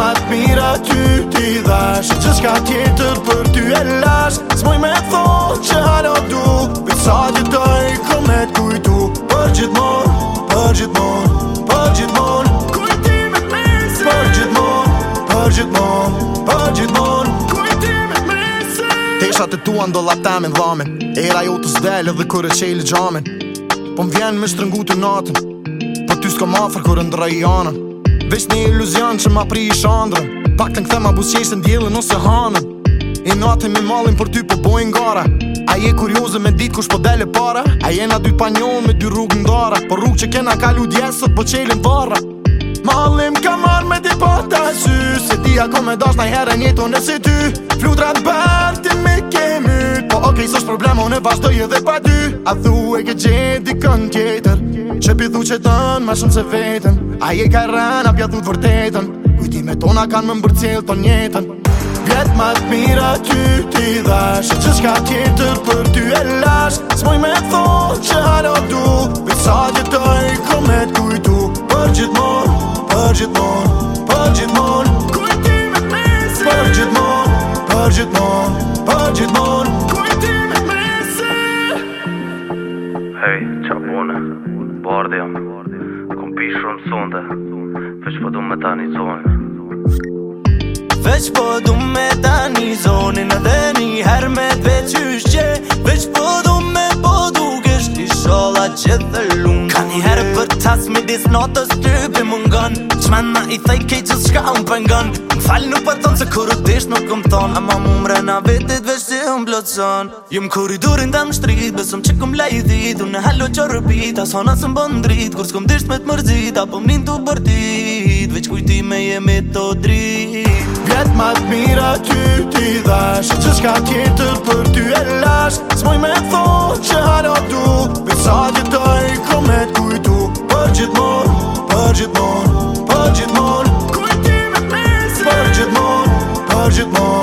ma të mira ty t'i dhash Që shka tjetër për ty e lash Zmoj me thonë që halo du Për sa që të i komet kujtu Për gjithë mor, për gjithë mor, për gjithë mor Kujtime të mesin Për gjithë për gjithë për gjithë Kujtime të mesin Te shatë të tua ndo latame në Era jo të zdele dhe kërë qeli i gjamen Po m'vjen me shtërëngu të natën Po ty s'ko mafrë kërë ndra i anën Vesh një iluzion që ma pri i shandrën Pak të në këthema busqeshën djelën ose hanën I në atë mi malin për ty po bojnë gara A je kurioze me dit kush për po dele para A je na dy panjohën me dy rrugë ndara Por rrugë që kena kalu djesët për po qelin varra Malim ka marrë me di po të sy Se ti ako me dash na i herë njeto nëse ty Flutra në bërë ti me kemi Po okej okay, sësh problemo në vazhdoj edhe pa dy A dhu e ke gjendikën tjetër Që pi dhu që tënë, ma shumë se vetën A je ka rënë, a pjatë më të vërtetën kujtime tona kanë më më bërcilë të njetën Vjetë ma të mira ty ti dhash Që shka tjetër për ty e lash Smoj me thonë që halë du Për që të e komet kujtu Për gjithë morë, për gjithë morë Për gjithë kujtime Kujti të mesin Për gjithë për gjithë Për gjithë morë të mesin Hej, qa mona Bordi jo Në kom pi shumë sonde Veç po du me ta një zonë Veç po du me ta një zonë Në dhe një her me të veqysh Veç po du me po du një shola që dhe lunë Ka një her për As me this not a strip e mungon Qmena i thej ke gjithë shka unë pëngon Më falë nuk për tonë se kur u tesh nuk këm tonë Ama më mre na vetit veç si unë blotëson Jëm kur i durin të më shtrit Besëm që këm lej dhit Unë e halo që rëpit Asona së më bën Kur s'këm dysht me të mërzit Apo më njën të bërtit Veç kujti me jemi me të drit Vjetë ma të mira ty ti dhash Që shka kjetër për ty e lash S'moj me thonë Por jeton, por jeton, ku e timë pazë,